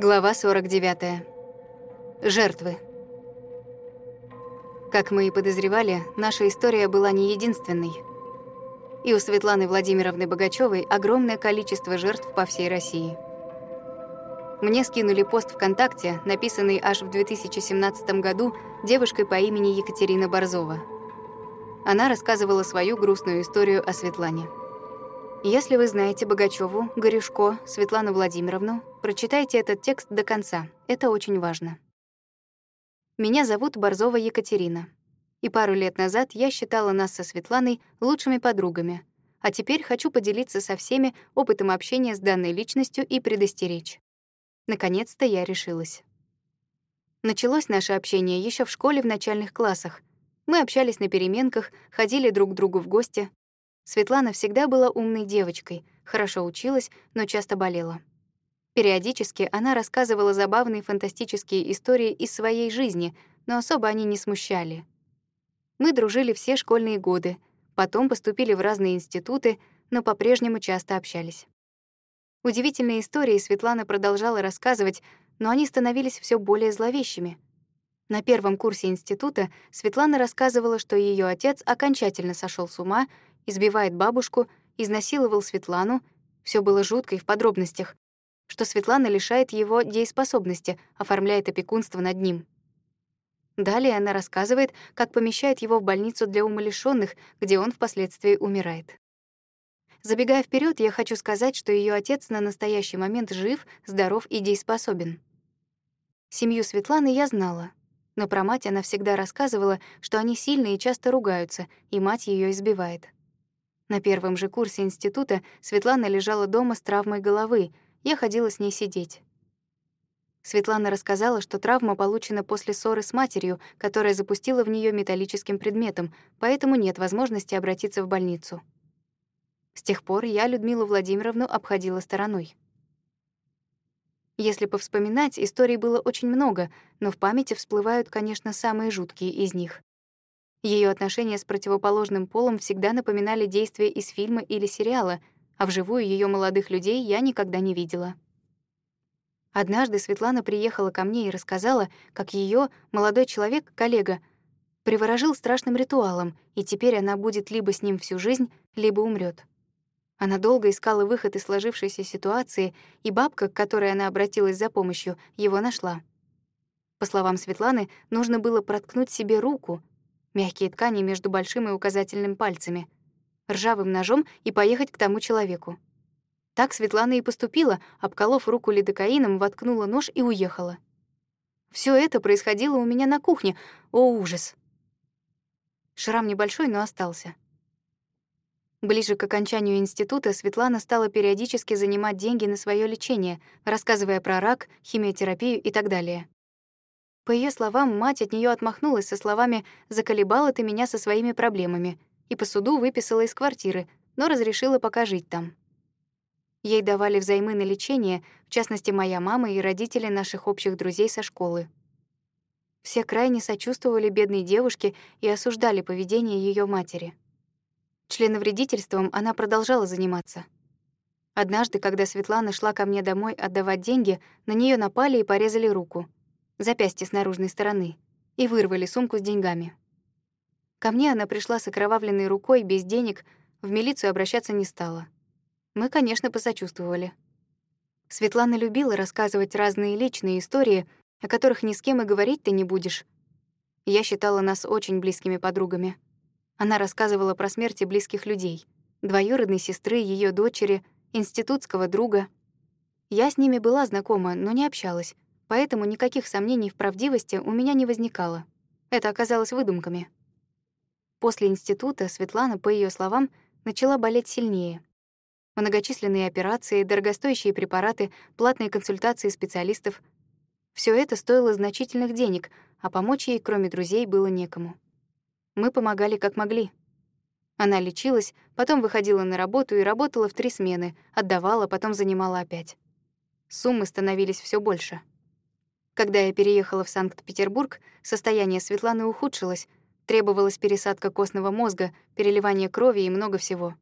Глава 49. Жертвы. Как мы и подозревали, наша история была не единственной. И у Светланы Владимировны Богачевой огромное количество жертв по всей России. Мне скинули пост ВКонтакте, написанный аж в 2017 году девушкой по имени Екатерина Борзова. Она рассказывала свою грустную историю о Светлане. Если вы знаете Богачеву, Горюшко, Светлану Владимировну, прочитайте этот текст до конца. Это очень важно. Меня зовут Борзова Екатерина. И пару лет назад я считала нас со Светланой лучшими подругами, а теперь хочу поделиться со всеми опытом общения с данной личностью и предостеречь. Наконец-то я решилась. Началось наше общение еще в школе в начальных классах. Мы общались на переменках, ходили друг к другу в гости, Светлана всегда была умной девочкой, хорошо училась, но часто болела. Периодически она рассказывала забавные фантастические истории из своей жизни, но особо они не смущали. Мы дружили все школьные годы, потом поступили в разные институты, но по-прежнему часто общались. Удивительные истории Светлана продолжала рассказывать, но они становились все более зловещими. На первом курсе института Светлана рассказывала, что ее отец окончательно сошел с ума избивает бабушку, изнасиловал Светлану, все было жутко и в подробностях, что Светлана лишает его дееспособности, оформляет опекунство над ним. Далее она рассказывает, как помещает его в больницу для умалишённых, где он впоследствии умирает. Забегая вперед, я хочу сказать, что ее отец на настоящий момент жив, здоров и дееспособен. Семью Светланы я знала, но про мать она всегда рассказывала, что они сильно и часто ругаются, и мать ее избивает. На первом же курсе института Светлана лежала дома с травмой головы, я ходила с ней сидеть. Светлана рассказала, что травма получена после ссоры с матерью, которая запустила в нее металлическим предметом, поэтому нет возможности обратиться в больницу. С тех пор я Людмилу Владимировну обходила стороной. Если повспоминать, историй было очень много, но в памяти всплывают, конечно, самые жуткие из них. Ее отношения с противоположным полом всегда напоминали действия из фильма или сериала, а вживую ее молодых людей я никогда не видела. Однажды Светлана приехала ко мне и рассказала, как ее молодой человек, коллега, приворожил страшным ритуалом, и теперь она будет либо с ним всю жизнь, либо умрет. Она долго искала выход из сложившейся ситуации, и бабка, к которой она обратилась за помощью, его нашла. По словам Светланы, нужно было проткнуть себе руку, мягкие ткани между большим и указательным пальцами, ржавым ножом и поехать к тому человеку. Так Светлана и поступила, обколов руку лидокаином, воткнула нож и уехала. Все это происходило у меня на кухне. О, ужас! Шрам небольшой, но остался. Ближе к окончанию института Светлана стала периодически занимать деньги на свое лечение, рассказывая про рак, химиотерапию и так далее. По ее словам, мать от нее отмахнулась со словами «заколебала ты меня со своими проблемами» и по суду выписала из квартиры, но разрешила пока жить там. Ей давали взаймы на лечение, в частности, моя мама и родители наших общих друзей со школы. Все крайне сочувствовали бедной девушке и осуждали поведение ее матери. Членовредительством она продолжала заниматься. Однажды, когда Светлана шла ко мне домой отдавать деньги, на нее напали и порезали руку — запястье с наружной стороны, и вырвали сумку с деньгами. Ко мне она пришла с окровавленной рукой, без денег, в милицию обращаться не стала. Мы, конечно, посочувствовали. Светлана любила рассказывать разные личные истории, о которых ни с кем и говорить ты не будешь. Я считала нас очень близкими подругами. Она рассказывала про смерти близких людей, двоюродной сестры, ее дочери, институтского друга. Я с ними была знакома, но не общалась, поэтому никаких сомнений в правдивости у меня не возникало. Это оказалось выдумками. После института Светлана, по ее словам, начала болеть сильнее. Многочисленные операции, дорогостоящие препараты, платные консультации специалистов — все это стоило значительных денег, а помочь ей, кроме друзей, было некому. Мы помогали как могли. Она лечилась, потом выходила на работу и работала в три смены, отдавала, потом занимала опять. Суммы становились все больше. Когда я переехала в Санкт-Петербург, состояние Светланы ухудшилось, требовалась пересадка костного мозга, переливание крови и много всего.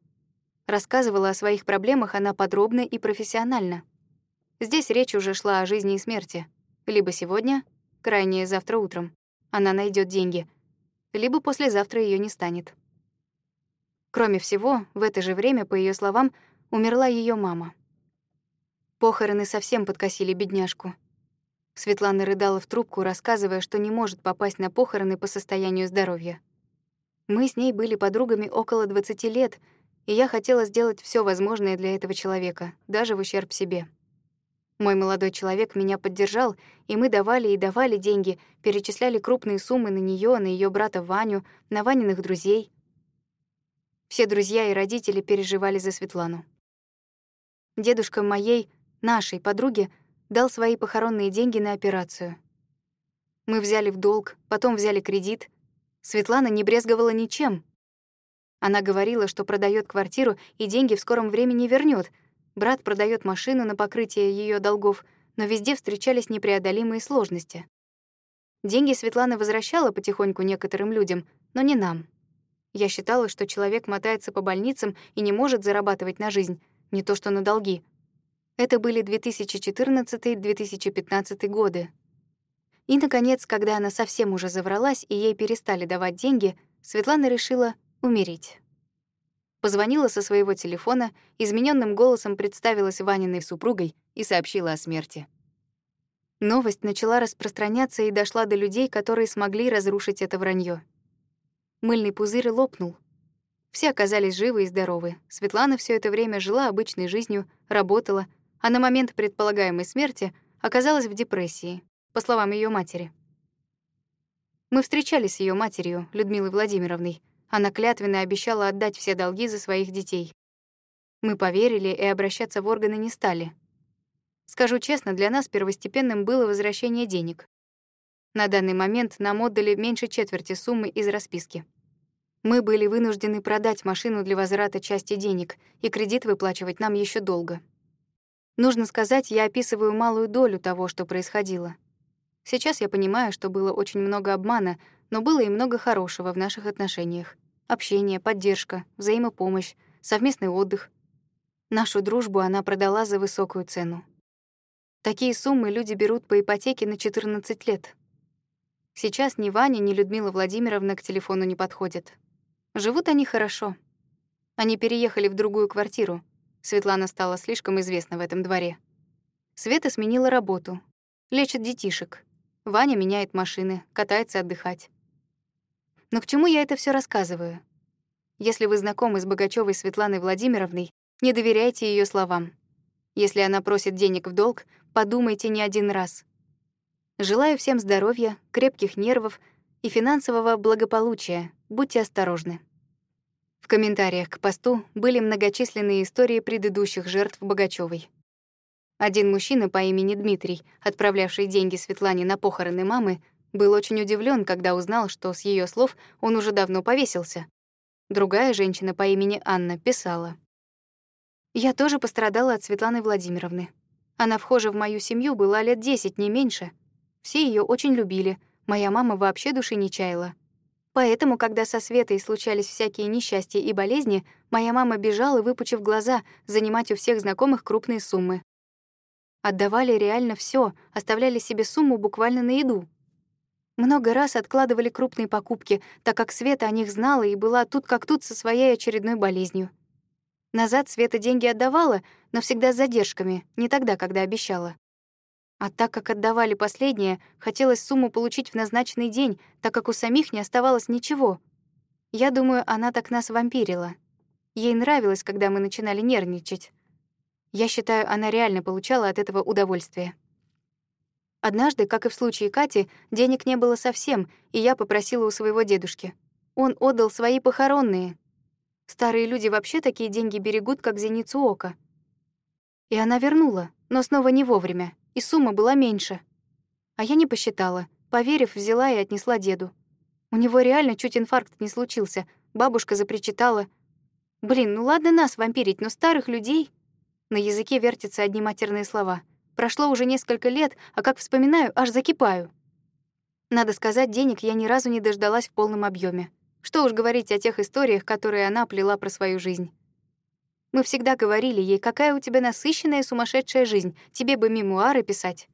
Рассказывала о своих проблемах она подробно и профессионально. Здесь речь уже шла о жизни и смерти. Либо сегодня, крайнее завтра утром, она найдет деньги, либо послезавтра ее не станет. Кроме всего, в это же время, по ее словам, умерла ее мама. Похороны совсем подкосили бедняжку. Светлана рыдала в трубку, рассказывая, что не может попасть на похороны по состоянию здоровья. Мы с ней были подругами около 20 лет, и я хотела сделать все возможное для этого человека, даже в ущерб себе. Мой молодой человек меня поддержал, и мы давали и давали деньги, перечисляли крупные суммы на нее, на ее брата Ваню, на Ваниных друзей. Все друзья и родители переживали за Светлану. Дедушка моей, нашей подруги, дал свои похоронные деньги на операцию. Мы взяли в долг, потом взяли кредит. Светлана не брезговала ничем. Она говорила, что продает квартиру и деньги в скором времени вернет. Брат продает машину на покрытие ее долгов, но везде встречались непреодолимые сложности. Деньги Светлана возвращала потихоньку некоторым людям, но не нам. Я считала, что человек мотается по больницам и не может зарабатывать на жизнь, не то что на долги. Это были 2014-2015 годы. И, наконец, когда она совсем уже завралась и ей перестали давать деньги, Светлана решила умереть. Позвонила со своего телефона, измененным голосом представилась Ваниной супругой и сообщила о смерти. Новость начала распространяться и дошла до людей, которые смогли разрушить это вранье. Мыльный пузырь лопнул. Все оказались живы и здоровы. Светлана все это время жила обычной жизнью, работала, а на момент предполагаемой смерти оказалась в депрессии, по словам ее матери. Мы встречались с ее матерью, Людмилой Владимировной. Она клятвенно обещала отдать все долги за своих детей. Мы поверили и обращаться в органы не стали. Скажу честно, для нас первостепенным было возвращение денег. На данный момент нам отдали меньше четверти суммы из расписки. Мы были вынуждены продать машину для возврата части денег, и кредит выплачивать нам еще долго. Нужно сказать, я описываю малую долю того, что происходило. Сейчас я понимаю, что было очень много обмана, но было и много хорошего в наших отношениях. Общение, поддержка, взаимопомощь, совместный отдых. Нашу дружбу она продала за высокую цену. Такие суммы люди берут по ипотеке на 14 лет. Сейчас ни Ваня, ни Людмила Владимировна к телефону не подходят. Живут они хорошо. Они переехали в другую квартиру. Светлана стала слишком известна в этом дворе. Света сменила работу. Лечит детишек. Ваня меняет машины, катается отдыхать. Но к чему я это все рассказываю? Если вы знакомы с Богачевой Светланой Владимировной, не доверяйте ее словам. Если она просит денег в долг, подумайте не один раз. Желаю всем здоровья, крепких нервов и финансового благополучия. Будьте осторожны. В комментариях к посту были многочисленные истории предыдущих жертв Богачевой. Один мужчина по имени Дмитрий, отправлявший деньги Светлане на похороны мамы, был очень удивлен, когда узнал, что с ее слов он уже давно повесился. Другая женщина по имени Анна писала. «Я тоже пострадала от Светланы Владимировны. Она вхожа в мою семью была лет десять, не меньше. Все ее очень любили. Моя мама вообще души не чаяла. Поэтому, когда со Светой случались всякие несчастья и болезни, моя мама бежала, выпучив глаза, занимать у всех знакомых крупные суммы. Отдавали реально все, оставляли себе сумму буквально на еду. Много раз откладывали крупные покупки, так как Света о них знала и была тут как тут со своей очередной болезнью. Назад Света деньги отдавала, но всегда с задержками, не тогда, когда обещала. А так как отдавали последнее, хотелось сумму получить в назначенный день, так как у самих не оставалось ничего. Я думаю, она так нас вампирила. Ей нравилось, когда мы начинали нервничать. Я считаю, она реально получала от этого удовольствие. Однажды, как и в случае Кати, денег не было совсем, и я попросила у своего дедушки. Он отдал свои похоронные. Старые люди вообще такие деньги берегут, как зеницу ока. И она вернула, но снова не вовремя и сумма была меньше. А я не посчитала. Поверив, взяла и отнесла деду. У него реально чуть инфаркт не случился. Бабушка запричитала. Блин, ну ладно нас вампирить, но старых людей... На языке вертятся одни матерные слова. Прошло уже несколько лет, а как вспоминаю, аж закипаю. Надо сказать, денег я ни разу не дождалась в полном объеме. Что уж говорить о тех историях, которые она плела про свою жизнь. Мы всегда говорили ей, какая у тебя насыщенная сумасшедшая жизнь, тебе бы мемуары писать.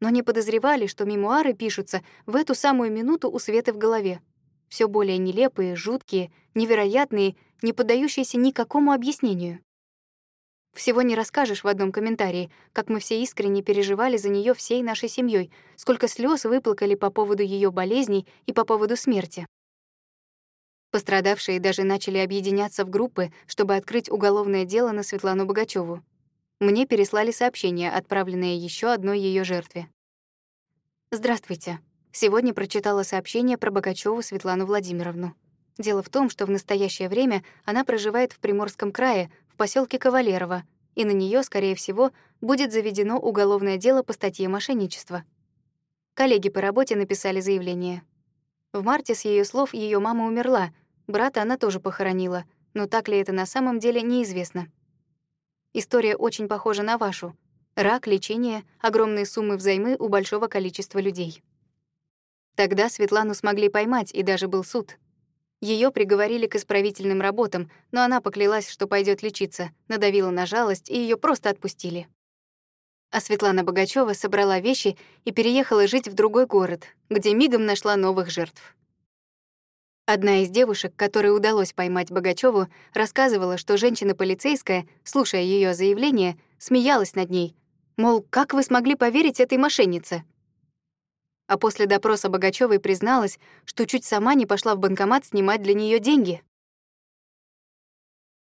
Но не подозревали, что мемуары пишутся в эту самую минуту у Светы в голове. Все более нелепые, жуткие, невероятные, не поддающиеся никакому объяснению. Всего не расскажешь в одном комментарии, как мы все искренне переживали за нее всей нашей семьей, сколько слез выплакали по поводу ее болезней и по поводу смерти. Пострадавшие даже начали объединяться в группы, чтобы открыть уголовное дело на Светлану Богачеву. Мне переслали сообщение, отправленное еще одной ее жертве. «Здравствуйте. Сегодня прочитала сообщение про Богачеву Светлану Владимировну. Дело в том, что в настоящее время она проживает в Приморском крае, в поселке Кавалерово, и на нее, скорее всего, будет заведено уголовное дело по статье мошенничества. Коллеги по работе написали заявление. В марте, с ее слов, ее мама умерла, брата она тоже похоронила, но так ли это на самом деле, неизвестно. История очень похожа на вашу. Рак, лечение, огромные суммы взаймы у большого количества людей. Тогда Светлану смогли поймать, и даже был суд. Ее приговорили к исправительным работам, но она поклялась, что пойдет лечиться, надавила на жалость, и ее просто отпустили. А Светлана Богачева собрала вещи и переехала жить в другой город, где мигом нашла новых жертв. Одна из девушек, которой удалось поймать Богачеву, рассказывала, что женщина-полицейская, слушая ее заявление, смеялась над ней. Мол, как вы смогли поверить этой мошеннице? а после допроса Богачёвой призналась, что чуть сама не пошла в банкомат снимать для нее деньги.